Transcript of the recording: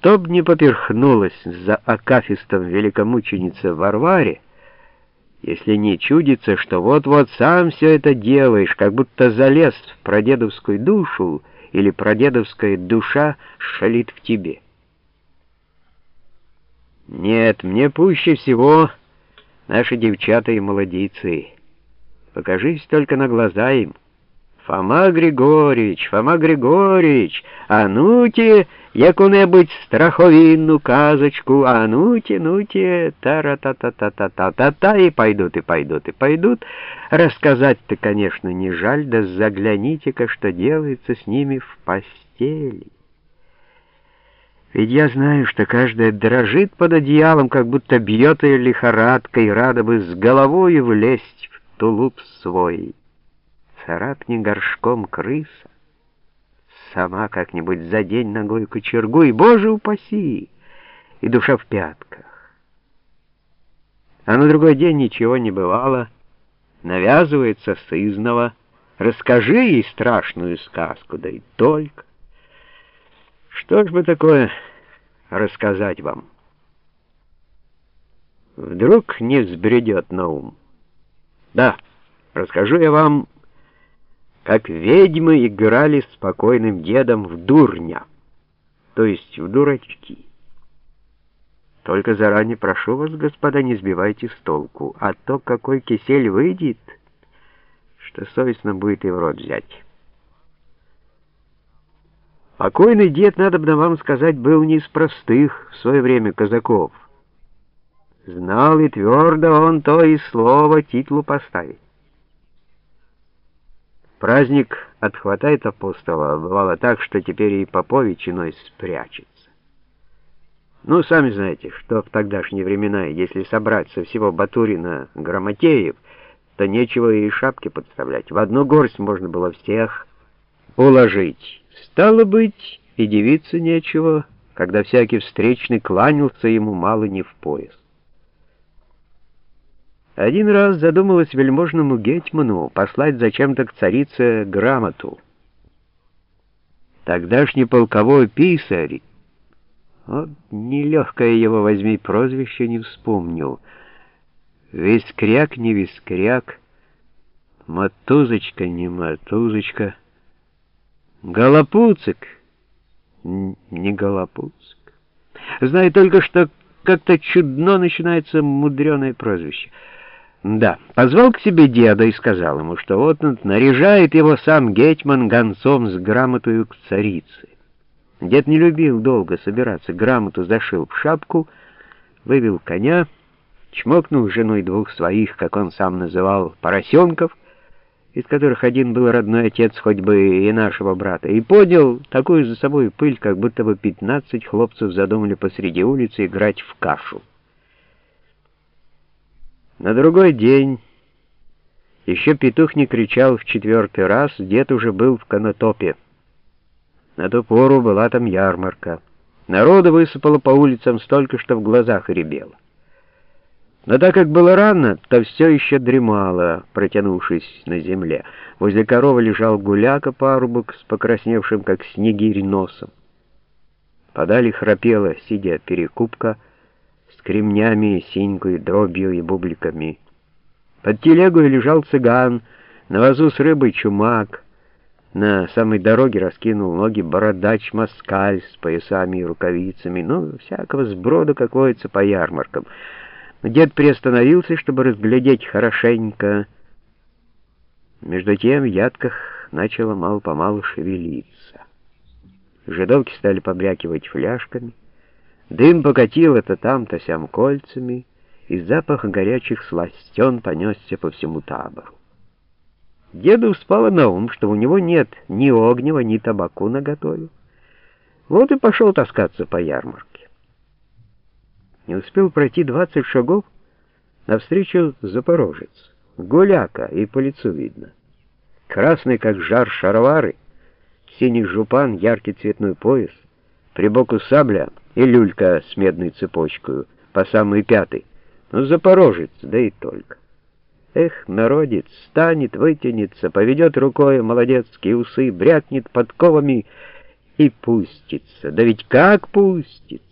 Чтоб не поперхнулась за акафистом великомученица Варваре, если не чудится, что вот-вот сам все это делаешь, как будто залез в прадедовскую душу, или прадедовская душа шалит в тебе. Нет, мне пуще всего наши девчата и молодицы. Покажись только на глаза им. Фома Григорьевич, Фома Григорьевич, а ну-те яку-небудь страховинну казочку, а ну-те, ну-те, та-ра-та-та-та-та-та-та, и пойдут, и пойдут, и пойдут. Рассказать-то, конечно, не жаль, да загляните-ка, что делается с ними в постели. Ведь я знаю, что каждая дрожит под одеялом, как будто бьет ее лихорадкой, рада бы с головой влезть в тулуп свой. Царапни горшком крыса, сама как-нибудь за день ногой кочергу, и, боже упаси, и душа в пятках. А на другой день ничего не бывало, навязывается сызнова, расскажи ей страшную сказку, да и только. Что ж бы такое рассказать вам? Вдруг не взбредет на ум. Да, расскажу я вам, как ведьмы играли с покойным дедом в дурня, то есть в дурачки. Только заранее прошу вас, господа, не сбивайте с толку, а то какой кисель выйдет, что совестно будет и в рот взять». Покойный дед, надо бы вам сказать, был не из простых в свое время казаков. Знал и твердо он то и слово титлу поставить. Праздник отхватает апостола, бывало так, что теперь и Попович иной спрячется. Ну, сами знаете, что в тогдашние времена, если собрать со всего Батурина Грамотеев, то нечего и шапки подставлять. В одну горсть можно было всех уложить. Стало быть, и девиться нечего, когда всякий встречный кланялся ему мало не в пояс. Один раз задумалась вельможному гетьману послать зачем-то к царице грамоту. Тогдашний полковой писарь, вот нелегкое его возьми прозвище, не вспомнил. Вискряк не вискряк, матузочка не матузочка — Голопуцик? Не Голопуцик. Знаю только, что как-то чудно начинается мудреное прозвище. Да, позвал к себе деда и сказал ему, что вот наряжает его сам гетьман гонцом с грамотою к царице. Дед не любил долго собираться, грамоту зашил в шапку, вывел коня, чмокнул женой двух своих, как он сам называл, поросенков, из которых один был родной отец хоть бы и нашего брата, и поднял такую за собой пыль, как будто бы пятнадцать хлопцев задумали посреди улицы играть в кашу. На другой день еще петух не кричал в четвертый раз, дед уже был в Конотопе. На ту пору была там ярмарка. Народу высыпало по улицам столько, что в глазах рябело. Но так как было рано, то все еще дремало, протянувшись на земле. Возле коровы лежал гуляка парубок с покрасневшим, как снегирь, носом. Подали храпела, сидя перекупка, с кремнями, синькой, дробью и бубликами. Под телегой лежал цыган, на вазу с рыбой чумак. На самой дороге раскинул ноги бородач-москаль с поясами и рукавицами, ну, всякого сброда, как водится по ярмаркам — Дед приостановился, чтобы разглядеть хорошенько. Между тем в ядках начало мало-помалу шевелиться. Жидовки стали побрякивать фляжками. Дым покатил это там, то сям кольцами, и запах горячих сластен понесся по всему табору. Деду спало на ум, что у него нет ни огнева, ни табаку наготове. Вот и пошел таскаться по ярмарке. Не успел пройти двадцать шагов, навстречу запорожец. Гуляка, и по лицу видно. Красный, как жар шаровары, синий жупан, яркий цветной пояс, при боку сабля и люлька с медной цепочкой, по самой пятой. Ну, запорожец, да и только. Эх, народец, станет, вытянется, поведет рукой молодецкие усы, брякнет подковами И пустится, да ведь как пустится!